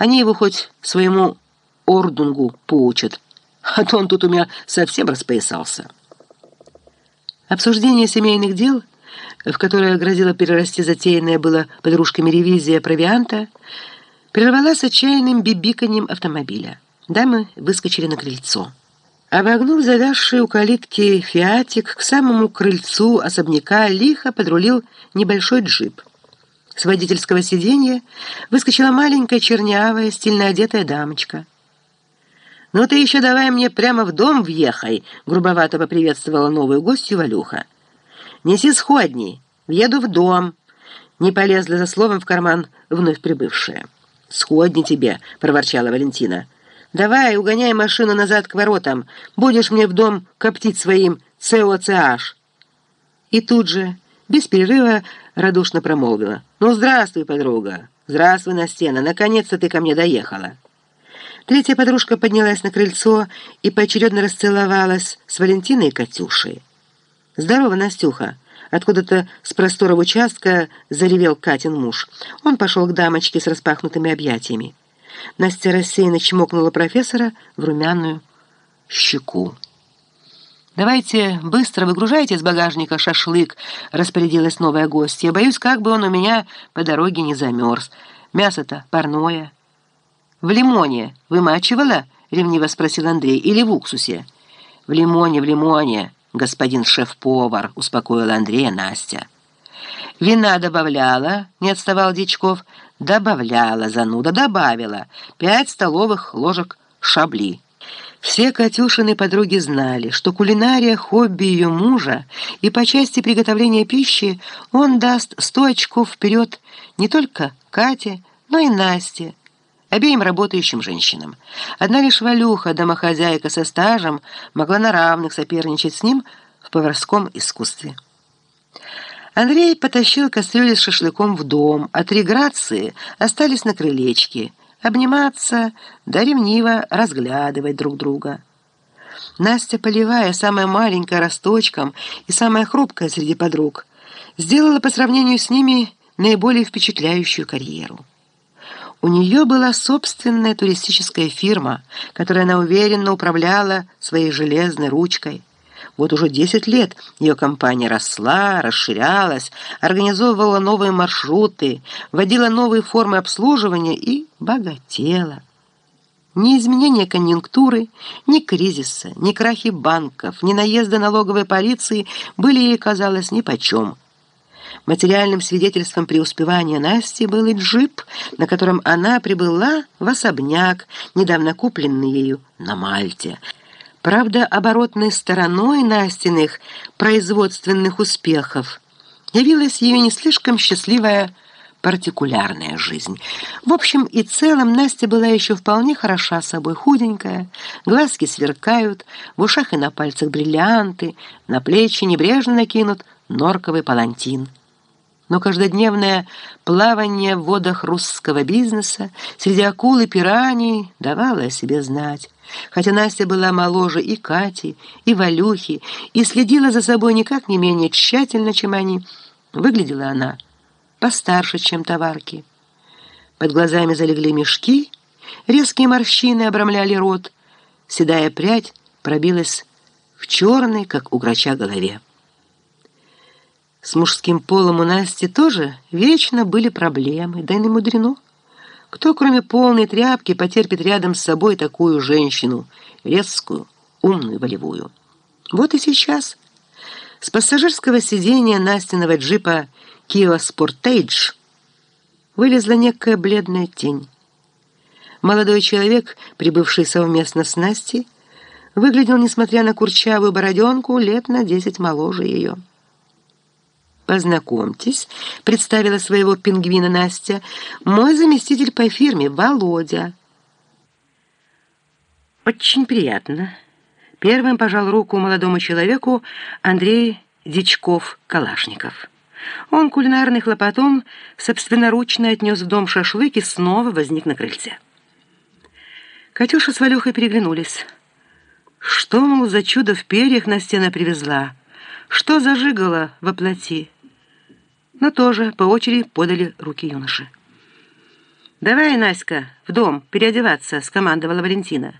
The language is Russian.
Они его хоть своему ордунгу поучат, а то он тут у меня совсем распоясался. Обсуждение семейных дел, в которое грозило перерасти затеянное было подружками ревизия провианта, прервалась отчаянным бибиканьем автомобиля. Дамы выскочили на крыльцо. Обогнув завязший у калитки фиатик, к самому крыльцу особняка лихо подрулил небольшой джип. С водительского сиденья выскочила маленькая чернявая, стильно одетая дамочка. «Ну ты еще давай мне прямо в дом въехай», — грубовато поприветствовала новую гостью Валюха. «Неси сходни, въеду в дом», — не полезла за словом в карман вновь прибывшая. «Сходни тебе», — проворчала Валентина. «Давай, угоняй машину назад к воротам. Будешь мне в дом коптить своим ЦОЦH». И тут же, без перерыва, радушно промолвила. «Ну, здравствуй, подруга! Здравствуй, Настена! Наконец-то ты ко мне доехала!» Третья подружка поднялась на крыльцо и поочередно расцеловалась с Валентиной и Катюшей. «Здорово, Настюха!» Откуда-то с просторов участка заревел Катин муж. Он пошел к дамочке с распахнутыми объятиями. Настя рассеянно чмокнула профессора в румяную щеку. «Давайте быстро выгружайте из багажника шашлык», — распорядилась новая гостья. «Боюсь, как бы он у меня по дороге не замерз. Мясо-то парное». «В лимоне вымачивала?» — ревниво спросил Андрей. «Или в уксусе?» «В лимоне, в лимоне, господин шеф-повар», — успокоила Андрея Настя. «Вина добавляла?» — не отставал Дичков. «Добавляла, зануда, добавила. Пять столовых ложек шабли». Все Катюшины подруги знали, что кулинария – хобби ее мужа, и по части приготовления пищи он даст сто очков вперед не только Кате, но и Насте, обеим работающим женщинам. Одна лишь Валюха, домохозяйка со стажем, могла на равных соперничать с ним в поварском искусстве. Андрей потащил кастрюли с шашлыком в дом, а три грации остались на крылечке – обниматься, да ревниво разглядывать друг друга. Настя Полевая, самая маленькая росточком и самая хрупкая среди подруг, сделала по сравнению с ними наиболее впечатляющую карьеру. У нее была собственная туристическая фирма, которой она уверенно управляла своей железной ручкой. Вот уже 10 лет ее компания росла, расширялась, организовывала новые маршруты, вводила новые формы обслуживания и богатела. Ни изменения конъюнктуры, ни кризиса, ни крахи банков, ни наезда налоговой полиции были ей, казалось, нипочем. Материальным свидетельством преуспевания Насти был и джип, на котором она прибыла в особняк, недавно купленный ею на Мальте – Правда, оборотной стороной Настиных производственных успехов явилась ее не слишком счастливая партикулярная жизнь. В общем и целом Настя была еще вполне хороша собой, худенькая, глазки сверкают, в ушах и на пальцах бриллианты, на плечи небрежно накинут норковый палантин. Но каждодневное плавание в водах русского бизнеса среди акул и пираний давало о себе знать. Хотя Настя была моложе и Кати, и Валюхи, и следила за собой никак не менее тщательно, чем они, выглядела она постарше, чем товарки. Под глазами залегли мешки, резкие морщины обрамляли рот, седая прядь пробилась в черной, как у грача, голове. С мужским полом у Насти тоже вечно были проблемы, да и не мудрено. Кто, кроме полной тряпки, потерпит рядом с собой такую женщину, резкую, умную, волевую? Вот и сейчас. С пассажирского сиденья Настиного джипа Kia Sportage вылезла некая бледная тень. Молодой человек, прибывший совместно с Настей, выглядел, несмотря на курчавую бороденку, лет на десять моложе ее. «Познакомьтесь», — представила своего пингвина Настя, «мой заместитель по фирме Володя». «Очень приятно». Первым пожал руку молодому человеку Андрей Дичков-Калашников. Он, кулинарный хлопотун, собственноручно отнес в дом шашлык и снова возник на крыльце. Катюша с Валюхой переглянулись. Что, мол, за чудо в перьях на стены привезла? Что зажигала во плоти? Но тоже по очереди подали руки юноши. «Давай, Наська, в дом переодеваться», — скомандовала Валентина.